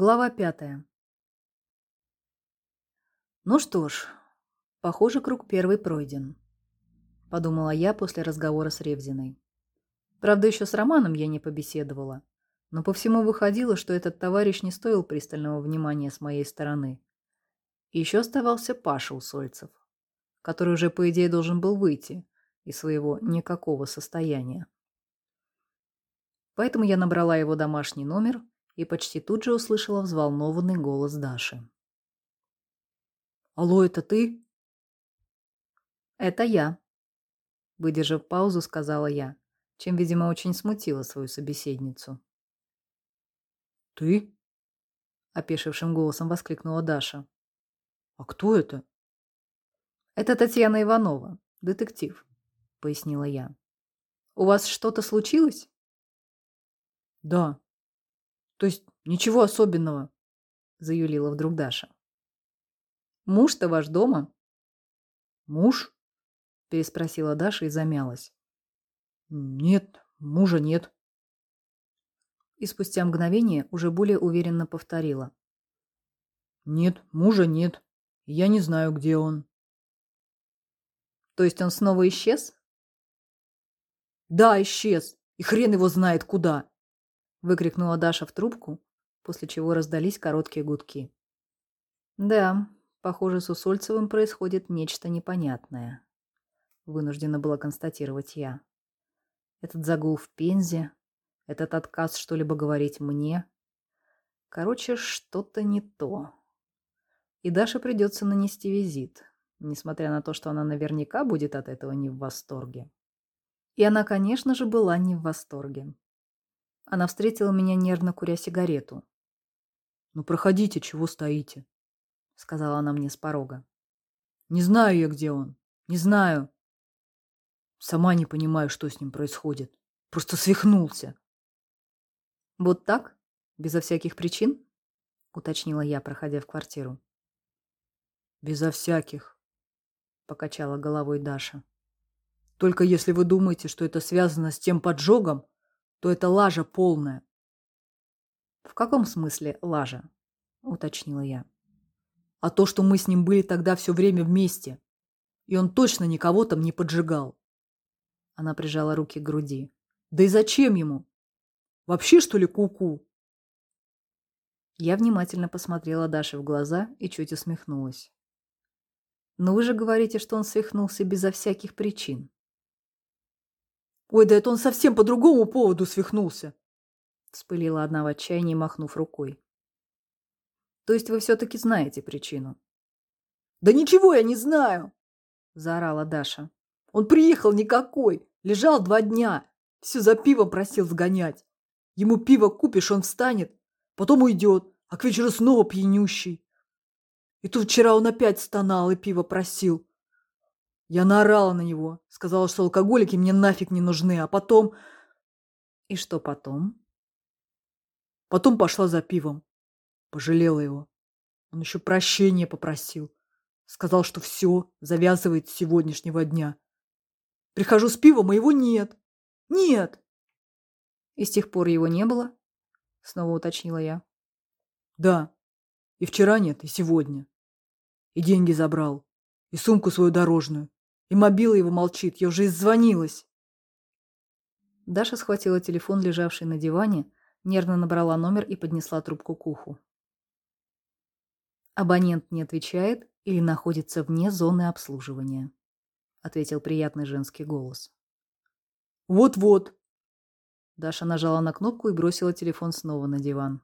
Глава пятая. Ну что ж, похоже, круг первый пройден, подумала я после разговора с Ревзиной. Правда, еще с Романом я не побеседовала, но по всему выходило, что этот товарищ не стоил пристального внимания с моей стороны. И еще оставался Паша Усольцев, который уже, по идее, должен был выйти из своего никакого состояния. Поэтому я набрала его домашний номер и почти тут же услышала взволнованный голос Даши. «Алло, это ты?» «Это я», — выдержав паузу, сказала я, чем, видимо, очень смутила свою собеседницу. «Ты?» — опешившим голосом воскликнула Даша. «А кто это?» «Это Татьяна Иванова, детектив», — пояснила я. «У вас что-то случилось?» «Да», то есть ничего особенного, заюлила вдруг Даша. Муж-то ваш дома? Муж? переспросила Даша и замялась. Нет, мужа нет. И спустя мгновение уже более уверенно повторила. Нет, мужа нет. Я не знаю, где он. То есть он снова исчез? Да, исчез. И хрен его знает куда выкрикнула Даша в трубку, после чего раздались короткие гудки. Да, похоже, с Усольцевым происходит нечто непонятное, вынуждена была констатировать я. Этот загул в Пензе, этот отказ что-либо говорить мне. Короче, что-то не то. И Даше придется нанести визит, несмотря на то, что она наверняка будет от этого не в восторге. И она, конечно же, была не в восторге. Она встретила меня, нервно куря сигарету. «Ну, проходите, чего стоите?» — сказала она мне с порога. «Не знаю я, где он. Не знаю. Сама не понимаю, что с ним происходит. Просто свихнулся». «Вот так? Безо всяких причин?» — уточнила я, проходя в квартиру. «Безо всяких», — покачала головой Даша. «Только если вы думаете, что это связано с тем поджогом, то это лажа полная. В каком смысле лажа? Уточнила я. А то, что мы с ним были тогда все время вместе. И он точно никого там не поджигал. Она прижала руки к груди. Да и зачем ему? Вообще, что ли, куку? -ку? Я внимательно посмотрела Даше в глаза и чуть усмехнулась. Но вы же говорите, что он свихнулся безо всяких причин. Ой, да это он совсем по другому поводу свихнулся. Вспылила одна в отчаянии, махнув рукой. То есть вы все-таки знаете причину? Да ничего я не знаю, заорала Даша. Он приехал никакой, лежал два дня, все за пивом просил сгонять. Ему пиво купишь, он встанет, потом уйдет, а к вечеру снова пьянющий. И тут вчера он опять стонал и пиво просил. Я наорала на него, сказала, что алкоголики мне нафиг не нужны, а потом... И что потом? Потом пошла за пивом. Пожалела его. Он еще прощения попросил. Сказал, что все, завязывает с сегодняшнего дня. Прихожу с пивом, а его нет. Нет. И с тех пор его не было? Снова уточнила я. Да. И вчера нет, и сегодня. И деньги забрал. И сумку свою дорожную. И мобила его молчит, я уже иззвонилась. Даша схватила телефон, лежавший на диване, нервно набрала номер и поднесла трубку к уху. «Абонент не отвечает или находится вне зоны обслуживания», — ответил приятный женский голос. «Вот-вот». Даша нажала на кнопку и бросила телефон снова на диван.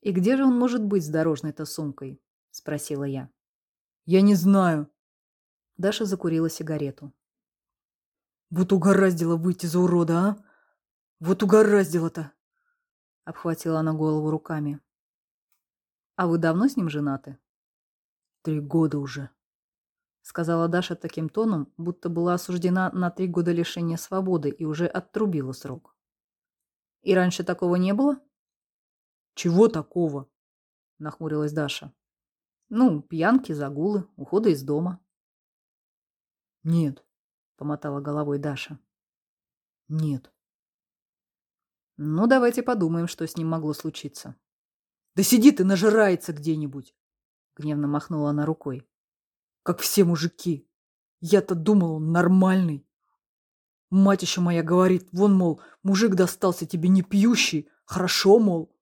«И где же он может быть с дорожной-то сумкой?» — спросила я. «Я не знаю», Даша закурила сигарету. Вот угораздило выйти за урода, а? Вот угораздило-то. Обхватила она голову руками. А вы давно с ним женаты? Три года уже. Сказала Даша таким тоном, будто была осуждена на три года лишения свободы и уже оттрубила срок. И раньше такого не было? Чего такого? Нахмурилась Даша. Ну, пьянки, загулы, уходы из дома. Нет, помотала головой Даша. Нет. Ну, давайте подумаем, что с ним могло случиться, Да сидит и нажирается где-нибудь. Гневно махнула она рукой. Как все мужики. Я-то думал, он нормальный. Мать еще моя говорит, вон, мол, мужик достался тебе не пьющий, хорошо, мол.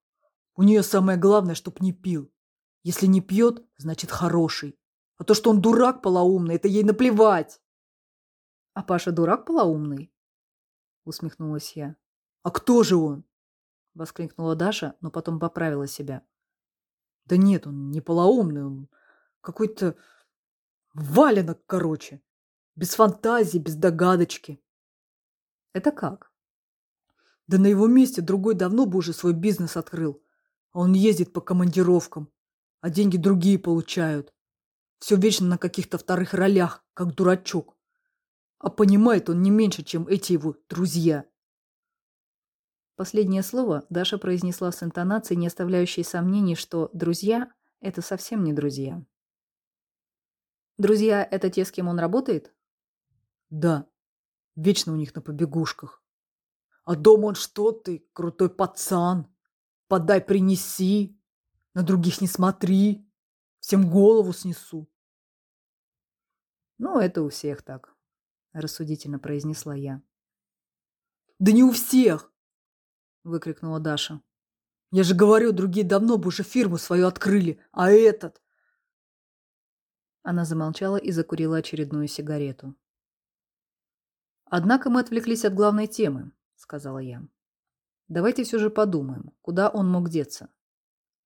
У нее самое главное, чтоб не пил. Если не пьет, значит хороший. А то, что он дурак полоумный, это ей наплевать. А Паша дурак полоумный? Усмехнулась я. А кто же он? Воскликнула Даша, но потом поправила себя. Да нет, он не полоумный, он какой-то валенок, короче. Без фантазии, без догадочки. Это как? Да на его месте другой давно бы уже свой бизнес открыл. А он ездит по командировкам, а деньги другие получают. Все вечно на каких-то вторых ролях, как дурачок. А понимает он не меньше, чем эти его друзья. Последнее слово Даша произнесла с интонацией, не оставляющей сомнений, что «друзья» — это совсем не друзья. «Друзья — это те, с кем он работает?» «Да. Вечно у них на побегушках. А дома он что ты, крутой пацан? Подай, принеси. На других не смотри. Всем голову снесу». «Ну, это у всех так», — рассудительно произнесла я. «Да не у всех!» — выкрикнула Даша. «Я же говорю, другие давно бы уже фирму свою открыли, а этот...» Она замолчала и закурила очередную сигарету. «Однако мы отвлеклись от главной темы», — сказала я. «Давайте все же подумаем, куда он мог деться.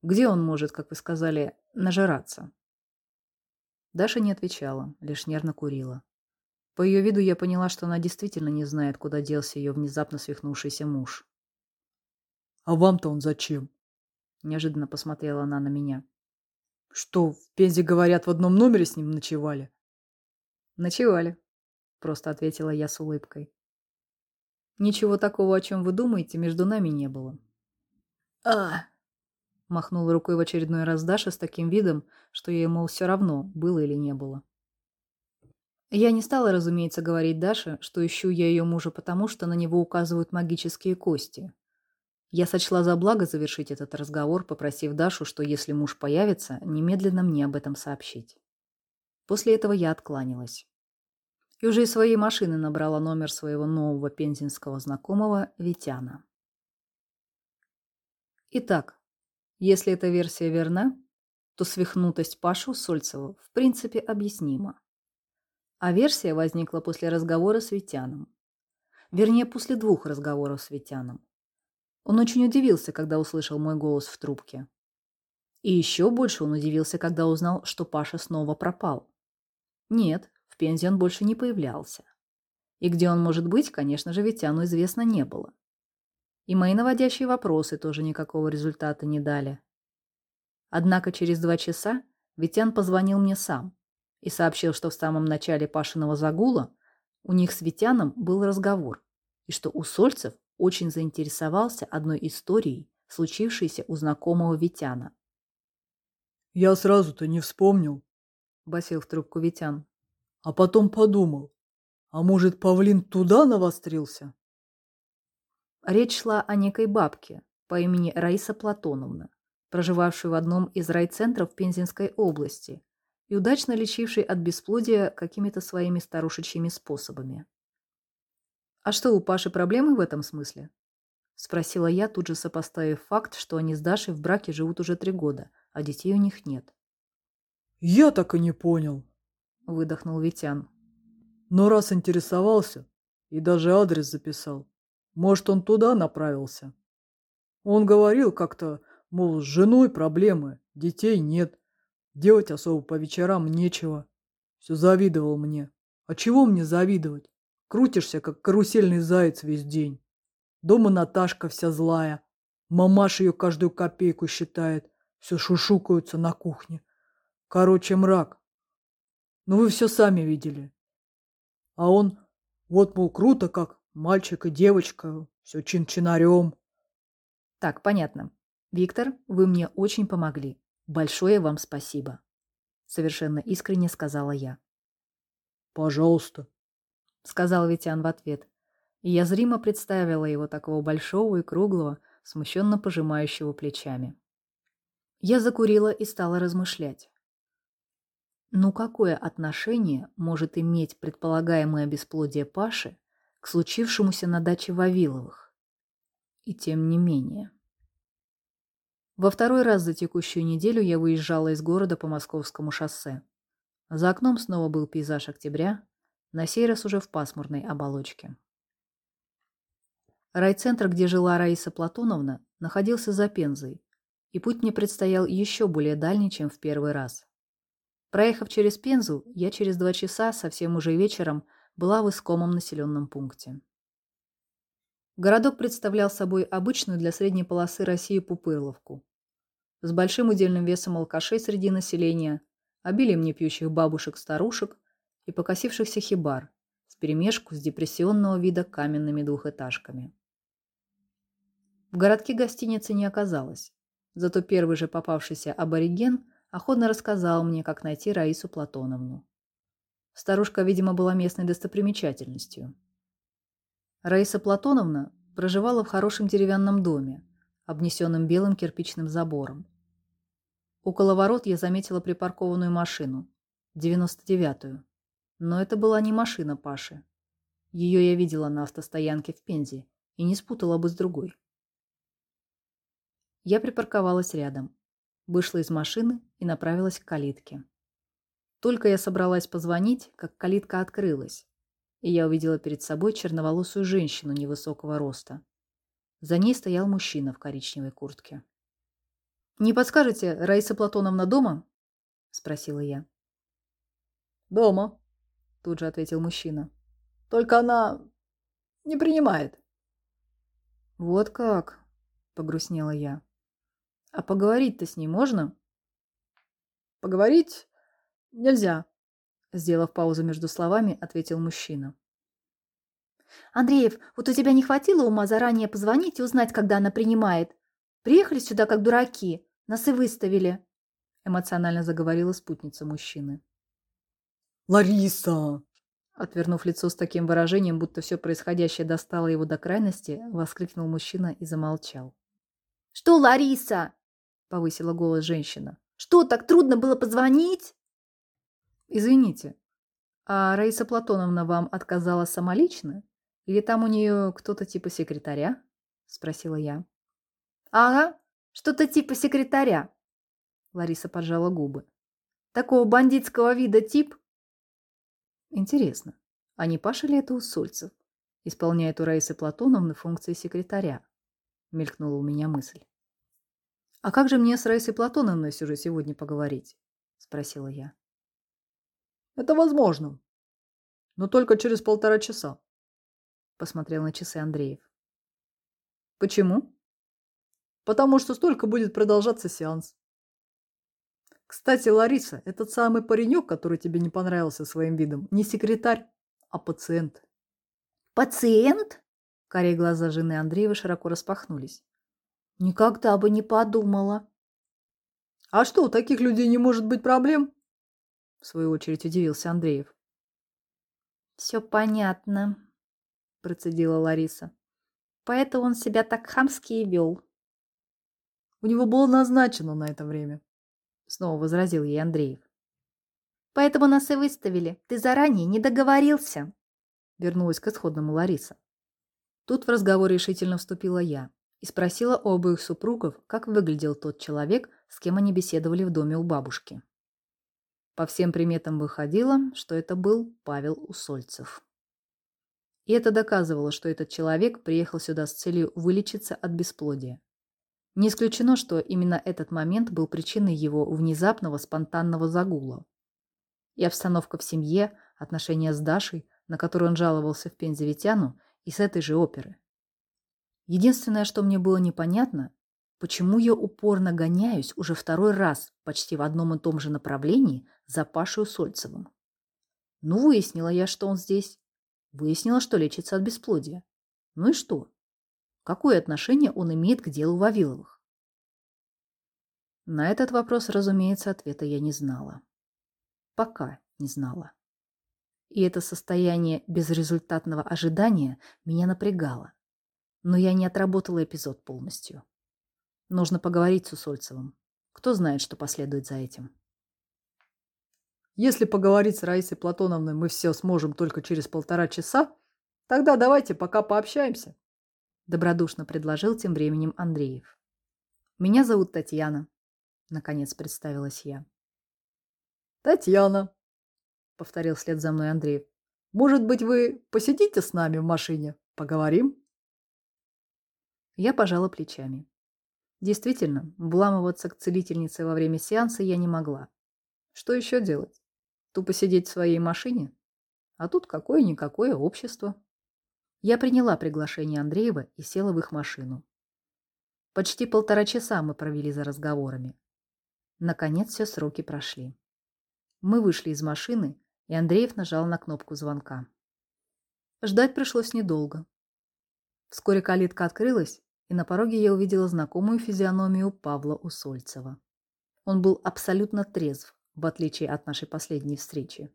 Где он может, как вы сказали, нажираться?» Даша не отвечала, лишь нервно курила. По ее виду я поняла, что она действительно не знает, куда делся ее внезапно свихнувшийся муж. «А вам-то он зачем?» Неожиданно посмотрела она на меня. «Что, в Пензе, говорят, в одном номере с ним ночевали?» «Ночевали», — просто ответила я с улыбкой. «Ничего такого, о чем вы думаете, между нами не было». «А!» — махнула рукой в очередной раз Даша с таким видом, что ей, мол, все равно, было или не было. Я не стала, разумеется, говорить Даше, что ищу я ее мужа потому, что на него указывают магические кости. Я сочла за благо завершить этот разговор, попросив Дашу, что если муж появится, немедленно мне об этом сообщить. После этого я откланялась. И уже из своей машины набрала номер своего нового пензенского знакомого Витяна. Итак, если эта версия верна, то свихнутость Пашу Сольцева в принципе объяснима. А версия возникла после разговора с Витяном. Вернее, после двух разговоров с Витяном. Он очень удивился, когда услышал мой голос в трубке. И еще больше он удивился, когда узнал, что Паша снова пропал. Нет, в Пензе он больше не появлялся. И где он может быть, конечно же, Витяну известно не было. И мои наводящие вопросы тоже никакого результата не дали. Однако через два часа Витян позвонил мне сам и сообщил, что в самом начале Пашиного загула у них с Витяном был разговор, и что у Сольцев очень заинтересовался одной историей, случившейся у знакомого Витяна. «Я сразу-то не вспомнил», — басил в трубку Витян. «А потом подумал, а может, павлин туда навострился?» Речь шла о некой бабке по имени Раиса Платоновна, проживавшей в одном из райцентров Пензенской области и удачно лечившей от бесплодия какими-то своими старушечьими способами. «А что, у Паши проблемы в этом смысле?» — спросила я, тут же сопоставив факт, что они с Дашей в браке живут уже три года, а детей у них нет. «Я так и не понял», — выдохнул Витян. «Но раз интересовался и даже адрес записал, может, он туда направился? Он говорил как-то, мол, с женой проблемы, детей нет, делать особо по вечерам нечего. Все завидовал мне. А чего мне завидовать? Крутишься, как карусельный заяц весь день. Дома Наташка вся злая. Мамаша ее каждую копейку считает. Все шушукаются на кухне. Короче, мрак. Ну вы все сами видели. А он, вот, мол, круто, как мальчик и девочка, все чин-чинарем. Так, понятно. Виктор, вы мне очень помогли. Большое вам спасибо. Совершенно искренне сказала я. Пожалуйста. — сказал Витян в ответ. И я зримо представила его такого большого и круглого, смущенно пожимающего плечами. Я закурила и стала размышлять. Ну какое отношение может иметь предполагаемое бесплодие Паши к случившемуся на даче Вавиловых? И тем не менее. Во второй раз за текущую неделю я выезжала из города по московскому шоссе. За окном снова был пейзаж октября, на сей раз уже в пасмурной оболочке. Райцентр, где жила Раиса Платоновна, находился за Пензой, и путь мне предстоял еще более дальний, чем в первый раз. Проехав через Пензу, я через два часа, совсем уже вечером, была в искомом населенном пункте. Городок представлял собой обычную для средней полосы России Пупырловку. С большим удельным весом алкашей среди населения, обилием непьющих бабушек-старушек и покосившихся хибар, с перемешку с депрессионного вида каменными двухэтажками. В городке гостиницы не оказалось, Зато первый же попавшийся абориген охотно рассказал мне, как найти Раису Платоновну. Старушка, видимо, была местной достопримечательностью. Раиса Платоновна проживала в хорошем деревянном доме, обнесенном белым кирпичным забором. Около ворот я заметила припаркованную машину, 99-ю. Но это была не машина Паши. Ее я видела на автостоянке в Пензе и не спутала бы с другой. Я припарковалась рядом, вышла из машины и направилась к калитке. Только я собралась позвонить, как калитка открылась, и я увидела перед собой черноволосую женщину невысокого роста. За ней стоял мужчина в коричневой куртке. «Не подскажете, Раиса Платоновна дома?» – спросила я. «Дома», – тут же ответил мужчина. «Только она не принимает». «Вот как?» – погрустнела я. А поговорить-то с ней можно? Поговорить нельзя, сделав паузу между словами, ответил мужчина. Андреев, вот у тебя не хватило ума заранее позвонить и узнать, когда она принимает? Приехали сюда как дураки, нас и выставили, эмоционально заговорила спутница мужчины. Лариса! Отвернув лицо с таким выражением, будто все происходящее достало его до крайности, воскликнул мужчина и замолчал. «Что, Лариса?» повысила голос женщина. Что, так трудно было позвонить? Извините, а Раиса Платоновна вам отказала самолично? Или там у нее кто-то типа секретаря? Спросила я. Ага, что-то типа секретаря. Лариса поджала губы. Такого бандитского вида тип? Интересно, а не Паша ли это Усольцев? Исполняет у Раисы Платоновны функции секретаря? Мелькнула у меня мысль. «А как же мне с Раисой Платоновной уже сегодня поговорить?» – спросила я. «Это возможно, но только через полтора часа», – посмотрел на часы Андреев. «Почему?» «Потому что столько будет продолжаться сеанс». «Кстати, Лариса, этот самый паренек, который тебе не понравился своим видом, не секретарь, а пациент». «Пациент?» Карие глаза жены Андреева широко распахнулись. Никогда бы не подумала. А что, у таких людей не может быть проблем? В свою очередь удивился Андреев. Все понятно, процедила Лариса. Поэтому он себя так хамски и вел. У него было назначено на это время. Снова возразил ей Андреев. Поэтому нас и выставили. Ты заранее не договорился. Вернулась к исходному Лариса. Тут в разговор решительно вступила я и спросила у обоих супругов, как выглядел тот человек, с кем они беседовали в доме у бабушки. По всем приметам выходило, что это был Павел Усольцев. И это доказывало, что этот человек приехал сюда с целью вылечиться от бесплодия. Не исключено, что именно этот момент был причиной его внезапного спонтанного загула. И обстановка в семье, отношения с Дашей, на которую он жаловался в Пензе Витяну, и с этой же оперы. Единственное, что мне было непонятно, почему я упорно гоняюсь уже второй раз почти в одном и том же направлении за Пашей Сольцевым. Ну, выяснила я, что он здесь. Выяснила, что лечится от бесплодия. Ну и что? Какое отношение он имеет к делу Вавиловых? На этот вопрос, разумеется, ответа я не знала. Пока не знала. И это состояние безрезультатного ожидания меня напрягало. Но я не отработала эпизод полностью. Нужно поговорить с Усольцевым. Кто знает, что последует за этим. Если поговорить с Раисой Платоновной мы все сможем только через полтора часа, тогда давайте пока пообщаемся. Добродушно предложил тем временем Андреев. Меня зовут Татьяна. Наконец представилась я. Татьяна, повторил вслед за мной Андреев. Может быть, вы посидите с нами в машине? Поговорим? Я пожала плечами. Действительно, вламываться к целительнице во время сеанса я не могла. Что еще делать? Тупо сидеть в своей машине? А тут какое-никакое общество. Я приняла приглашение Андреева и села в их машину. Почти полтора часа мы провели за разговорами. Наконец все сроки прошли. Мы вышли из машины, и Андреев нажал на кнопку звонка. Ждать пришлось недолго. Вскоре калитка открылась, и на пороге я увидела знакомую физиономию Павла Усольцева. Он был абсолютно трезв, в отличие от нашей последней встречи.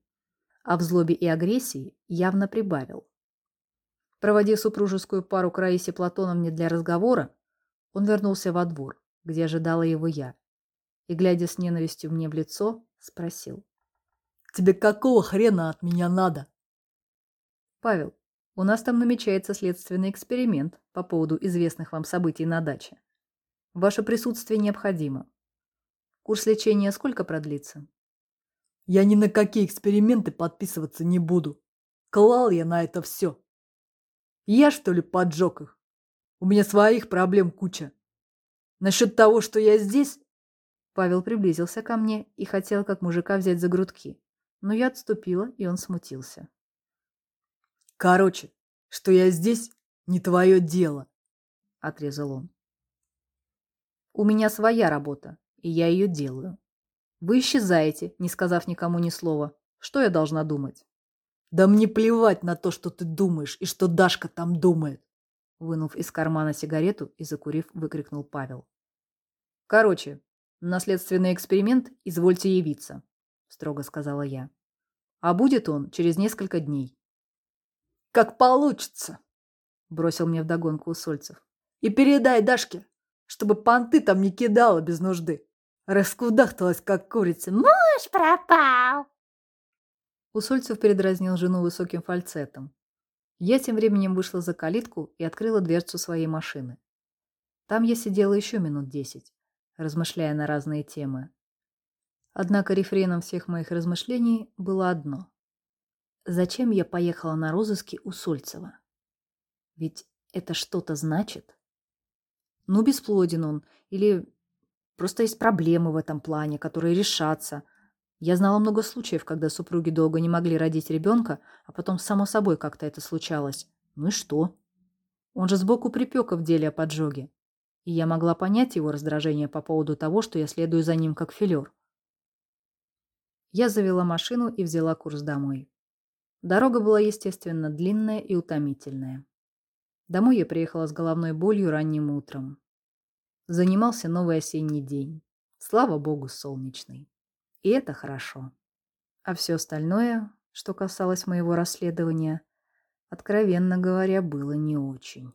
А в злобе и агрессии явно прибавил. Проводив супружескую пару к Раисе Платоновне для разговора, он вернулся во двор, где ожидала его я, и, глядя с ненавистью мне в лицо, спросил. «Тебе какого хрена от меня надо?» «Павел, у нас там намечается следственный эксперимент по поводу известных вам событий на даче. Ваше присутствие необходимо. Курс лечения сколько продлится? Я ни на какие эксперименты подписываться не буду. Клал я на это все. Я, что ли, поджег их? У меня своих проблем куча. Насчет того, что я здесь... Павел приблизился ко мне и хотел как мужика взять за грудки. Но я отступила, и он смутился. Короче, что я здесь, не твое дело, отрезал он. У меня своя работа, и я ее делаю. Вы исчезаете, не сказав никому ни слова. Что я должна думать? Да мне плевать на то, что ты думаешь и что Дашка там думает. Вынув из кармана сигарету и закурив, выкрикнул Павел. Короче, наследственный эксперимент извольте явиться, строго сказала я. А будет он через несколько дней. Как получится, бросил мне вдогонку Усольцев. И передай Дашке, чтобы понты там не кидала без нужды. Раскудахталась, как курица. Муж пропал. Усольцев передразнил жену высоким фальцетом. Я тем временем вышла за калитку и открыла дверцу своей машины. Там я сидела еще минут десять, размышляя на разные темы. Однако рефреном всех моих размышлений было одно. Зачем я поехала на розыски у Сольцева? Ведь это что-то значит. Ну, бесплоден он, или просто есть проблемы в этом плане, которые решатся. Я знала много случаев, когда супруги долго не могли родить ребенка, а потом само собой как-то это случалось. Ну и что? Он же сбоку припека в деле о поджоге. И я могла понять его раздражение по поводу того, что я следую за ним как филер. Я завела машину и взяла курс домой. Дорога была, естественно, длинная и утомительная. Домой я приехала с головной болью ранним утром. Занимался новый осенний день. Слава богу, солнечный. И это хорошо. А все остальное, что касалось моего расследования, откровенно говоря, было не очень.